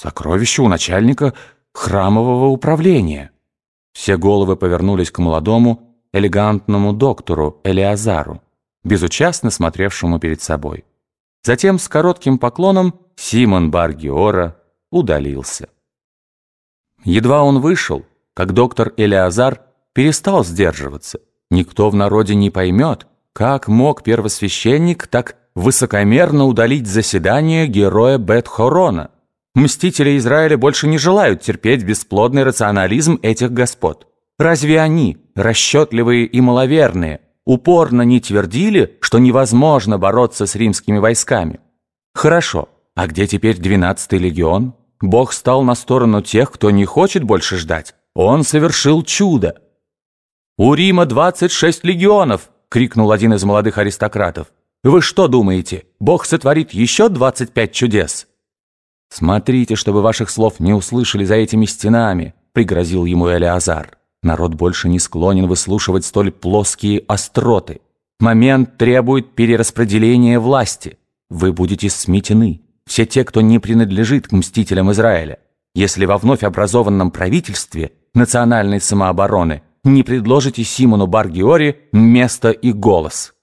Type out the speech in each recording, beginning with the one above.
Сокровище у начальника храмового управления. Все головы повернулись к молодому, элегантному доктору Элиазару, безучастно смотревшему перед собой. Затем с коротким поклоном Симон Баргиора удалился. Едва он вышел, как доктор Элиазар перестал сдерживаться. Никто в народе не поймет, как мог первосвященник так высокомерно удалить заседание героя Бет-Хорона. Мстители Израиля больше не желают терпеть бесплодный рационализм этих господ. Разве они, расчетливые и маловерные, упорно не твердили, что невозможно бороться с римскими войсками? Хорошо, а где теперь двенадцатый легион? Бог стал на сторону тех, кто не хочет больше ждать. Он совершил чудо. «У Рима 26 легионов!» — крикнул один из молодых аристократов. «Вы что думаете, Бог сотворит еще 25 чудес?» «Смотрите, чтобы ваших слов не услышали за этими стенами», — пригрозил ему Элиазар. «Народ больше не склонен выслушивать столь плоские остроты. Момент требует перераспределения власти. Вы будете сметены, все те, кто не принадлежит к мстителям Израиля. Если во вновь образованном правительстве национальной самообороны не предложите Симону Баргиори место и голос.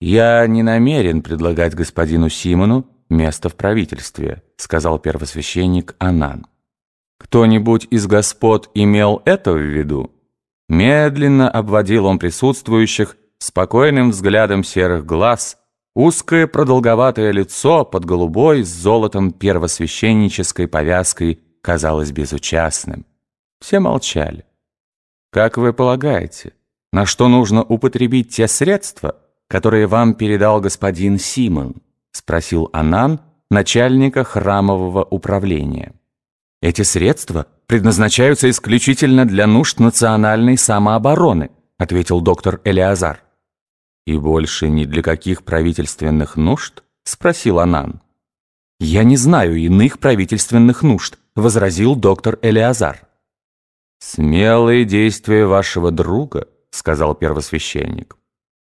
«Я не намерен предлагать господину Симону место в правительстве», сказал первосвященник Анан. «Кто-нибудь из господ имел это в виду?» Медленно обводил он присутствующих спокойным взглядом серых глаз, узкое продолговатое лицо под голубой с золотом первосвященнической повязкой казалось безучастным. Все молчали. Как вы полагаете, на что нужно употребить те средства, которые вам передал господин Симон? Спросил Анан, начальника храмового управления. Эти средства предназначаются исключительно для нужд национальной самообороны, ответил доктор Элиазар. И больше ни для каких правительственных нужд? спросил Анан. Я не знаю иных правительственных нужд, возразил доктор Элиазар. «Смелые действия вашего друга», — сказал первосвященник,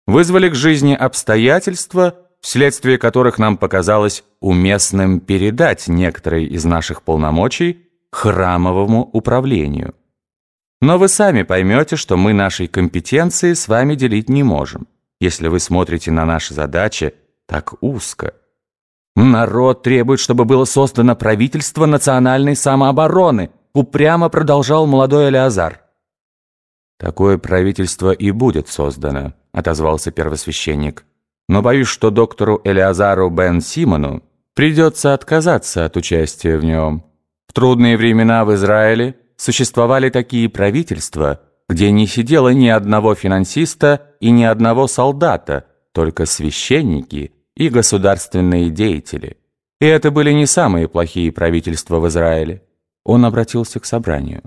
«вызвали к жизни обстоятельства, вследствие которых нам показалось уместным передать некоторые из наших полномочий храмовому управлению. Но вы сами поймете, что мы нашей компетенции с вами делить не можем, если вы смотрите на наши задачи так узко. Народ требует, чтобы было создано правительство национальной самообороны, упрямо продолжал молодой Элиазар. «Такое правительство и будет создано», — отозвался первосвященник. «Но боюсь, что доктору Элиазару Бен Симону придется отказаться от участия в нем. В трудные времена в Израиле существовали такие правительства, где не сидело ни одного финансиста и ни одного солдата, только священники и государственные деятели. И это были не самые плохие правительства в Израиле. Он обратился к собранию.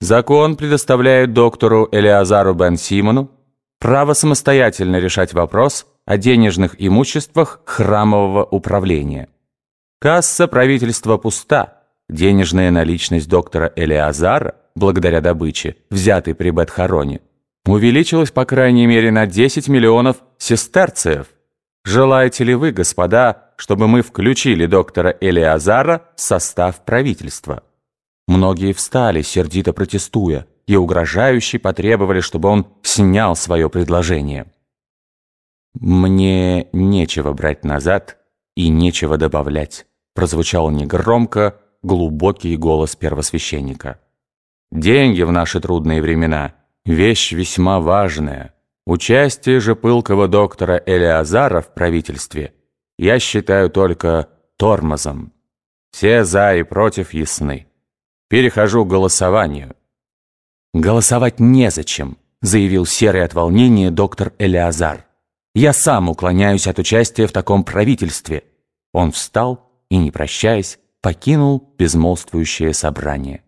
Закон предоставляет доктору Элиазару Бен Симону право самостоятельно решать вопрос о денежных имуществах храмового управления. Касса правительства пуста. Денежная наличность доктора Элиазара, благодаря добыче, взятой при Бетхароне, увеличилась по крайней мере на 10 миллионов сестерцев. Желаете ли вы, господа, чтобы мы включили доктора Элиазара в состав правительства? Многие встали, сердито протестуя, и угрожающе потребовали, чтобы он снял свое предложение. «Мне нечего брать назад и нечего добавлять», прозвучал негромко глубокий голос первосвященника. «Деньги в наши трудные времена – вещь весьма важная. Участие же пылкого доктора Элиазара в правительстве я считаю только тормозом. Все за и против ясны. Перехожу к голосованию». «Голосовать незачем», — заявил серый от волнения доктор Элиазар. «Я сам уклоняюсь от участия в таком правительстве». Он встал и, не прощаясь, покинул безмолвствующее собрание.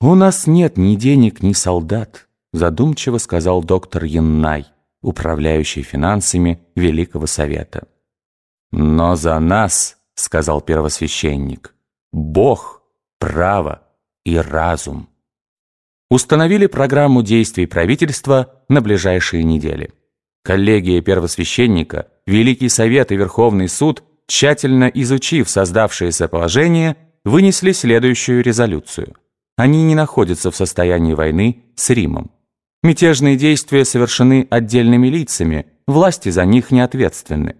«У нас нет ни денег, ни солдат», — задумчиво сказал доктор Яннай, управляющий финансами Великого Совета. «Но за нас», — сказал первосвященник, — «Бог право и разум. Установили программу действий правительства на ближайшие недели. Коллегия первосвященника, Великий Совет и Верховный суд тщательно изучив создавшееся положение, вынесли следующую резолюцию. Они не находятся в состоянии войны с Римом. Мятежные действия совершены отдельными лицами, власти за них не ответственны.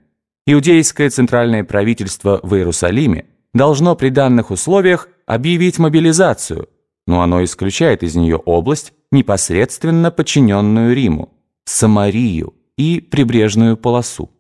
Иудейское центральное правительство в Иерусалиме должно при данных условиях объявить мобилизацию, но оно исключает из нее область, непосредственно подчиненную Риму, Самарию и прибрежную полосу.